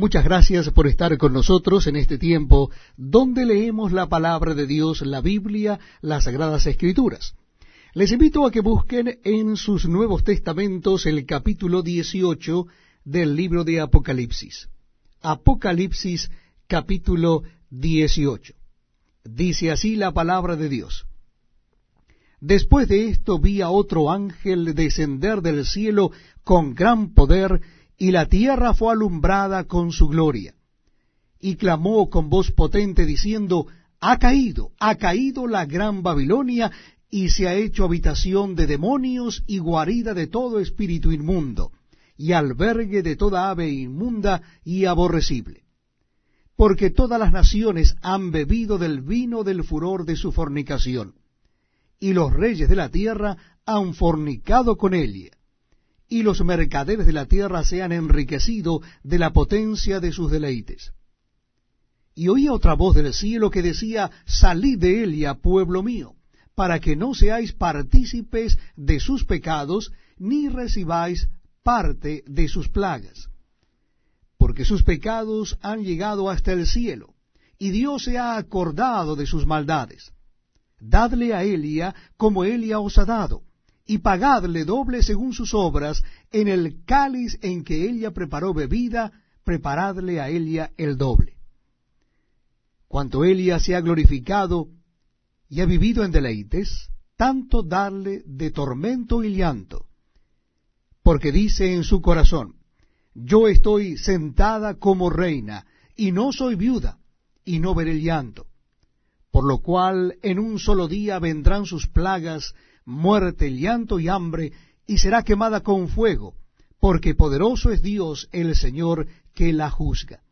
Muchas gracias por estar con nosotros en este tiempo donde leemos la palabra de Dios, la Biblia, las Sagradas Escrituras. Les invito a que busquen en sus Nuevos Testamentos el capítulo 18 del libro de Apocalipsis. Apocalipsis capítulo 18. Dice así la palabra de Dios. Después de esto vi a otro ángel descender del cielo con gran poder, y la tierra fue alumbrada con su gloria. Y clamó con voz potente diciendo, Ha caído, ha caído la gran Babilonia, y se ha hecho habitación de demonios y guarida de todo espíritu inmundo, y albergue de toda ave inmunda y aborrecible. Porque todas las naciones han bebido del vino del furor de su fornicación, y los reyes de la tierra han fornicado con ella y los mercaderes de la tierra se han enriquecido de la potencia de sus deleites. Y oía otra voz del cielo que decía, Salid de Elia, pueblo mío, para que no seáis partícipes de sus pecados, ni recibáis parte de sus plagas. Porque sus pecados han llegado hasta el cielo, y Dios se ha acordado de sus maldades. Dadle a Elia como Elia os ha dado, y pagadle doble según sus obras, en el cáliz en que ella preparó bebida, preparadle a Elia el doble. Cuanto Elia se ha glorificado y ha vivido en deleites, tanto darle de tormento y llanto, porque dice en su corazón, yo estoy sentada como reina, y no soy viuda, y no veré llanto. Por lo cual en un solo día vendrán sus plagas, muerte, llanto y hambre, y será quemada con fuego, porque poderoso es Dios el Señor que la juzga.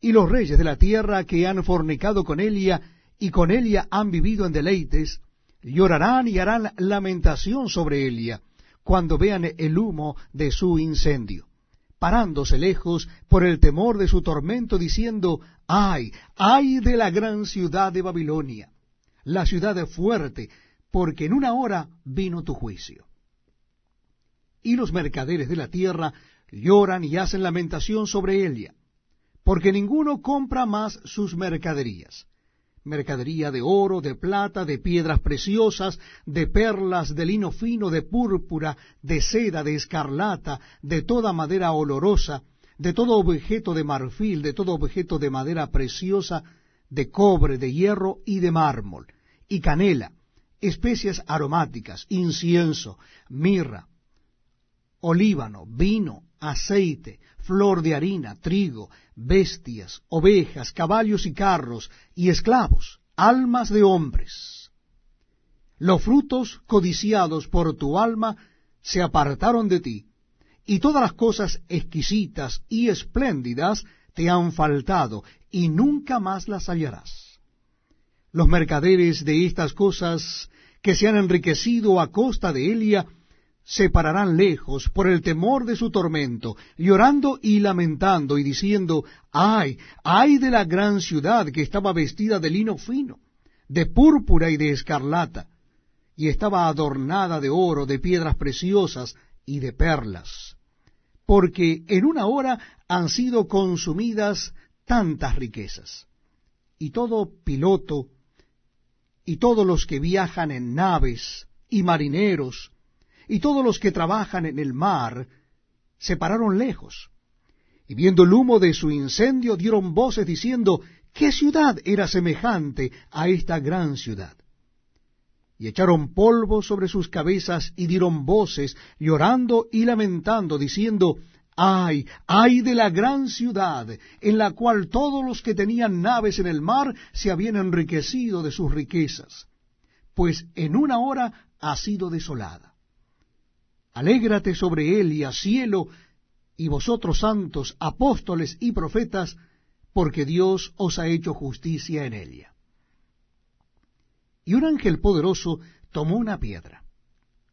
Y los reyes de la tierra que han fornicado con Elia y con Elia han vivido en deleites, llorarán y harán lamentación sobre Elia cuando vean el humo de su incendio, parándose lejos por el temor de su tormento, diciendo, ay, ay de la gran ciudad de Babilonia, la ciudad fuerte, porque en una hora vino tu juicio. Y los mercaderes de la tierra lloran y hacen lamentación sobre ella, porque ninguno compra más sus mercaderías. Mercadería de oro, de plata, de piedras preciosas, de perlas, de lino fino, de púrpura, de seda, de escarlata, de toda madera olorosa, de todo objeto de marfil, de todo objeto de madera preciosa, de cobre, de hierro y de mármol, y canela, especias aromáticas, incienso, mirra, olíbano, vino, aceite, flor de harina, trigo, bestias, ovejas, caballos y carros, y esclavos, almas de hombres. Los frutos codiciados por tu alma se apartaron de ti, y todas las cosas exquisitas y espléndidas te han faltado, y nunca más las hallarás. Los mercaderes de estas cosas que se han enriquecido a costa de Elia, se pararán lejos por el temor de su tormento, llorando y lamentando y diciendo, ay, ay de la gran ciudad que estaba vestida de lino fino, de púrpura y de escarlata, y estaba adornada de oro, de piedras preciosas y de perlas, porque en una hora han sido consumidas tantas riquezas. Y todo piloto y todos los que viajan en naves, y marineros, y todos los que trabajan en el mar, se pararon lejos, y viendo el humo de su incendio dieron voces diciendo, ¿qué ciudad era semejante a esta gran ciudad? Y echaron polvo sobre sus cabezas y dieron voces, llorando y lamentando, diciendo, Ay, ay de la gran ciudad, en la cual todos los que tenían naves en el mar se habían enriquecido de sus riquezas, pues en una hora ha sido desolada. Alégrate sobre él y a cielo, y vosotros santos, apóstoles y profetas, porque Dios os ha hecho justicia en ella. Y un ángel poderoso tomó una piedra,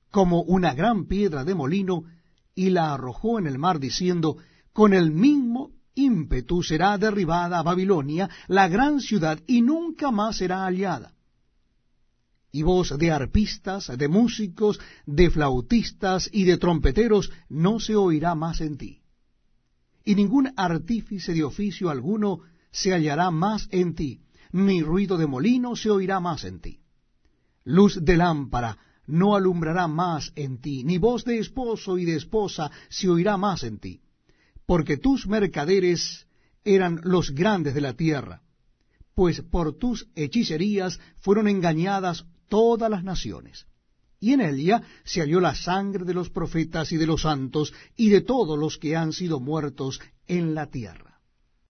como una gran piedra de molino, y la arrojó en el mar, diciendo, con el mismo ímpetu será derribada Babilonia, la gran ciudad, y nunca más será hallada. Y voz de arpistas, de músicos, de flautistas y de trompeteros no se oirá más en ti. y ningún artífice de oficio alguno se hallará más en ti, ni ruido de molino se oirá más en ti. Luz de lámpara no alumbrará más en ti, ni voz de esposo y de esposa se oirá más en ti, porque tus mercaderes eran los grandes de la tierra, pues por tus hechicerías fueron engañadas todas las naciones. Y en ella se halló la sangre de los profetas y de los santos y de todos los que han sido muertos en la tierra.